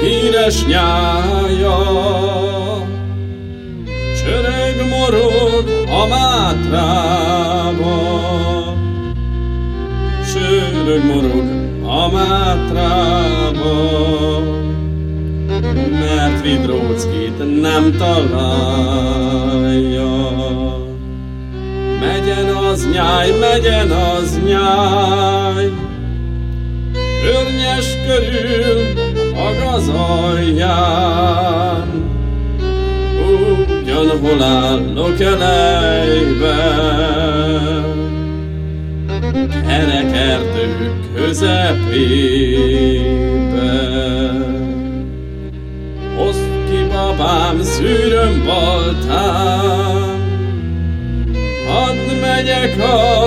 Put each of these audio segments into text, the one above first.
híres nyája. Csörög morog a mátrába, Csörög morog a mátrába, Mert Vidróckit nem találja. Megyen az nyáj, megyen az nyáj, Környes körül a gazalján, Ugyanhol állok elejben, Kerekerdő közepében. Hozd ki babám szűröm baltán, Hadd megyek az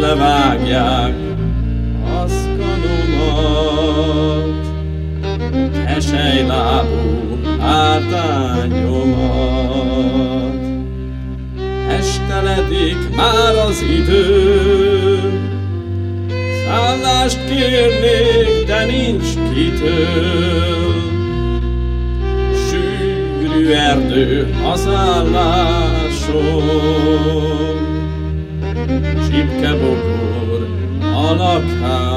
levágják aszkanomat, Kesejlábú ártányomat. Esteledik már az idő, Szállást kérnék, de nincs kitől. Sűrű erdő az állásom, Csipkebogor a lakásom.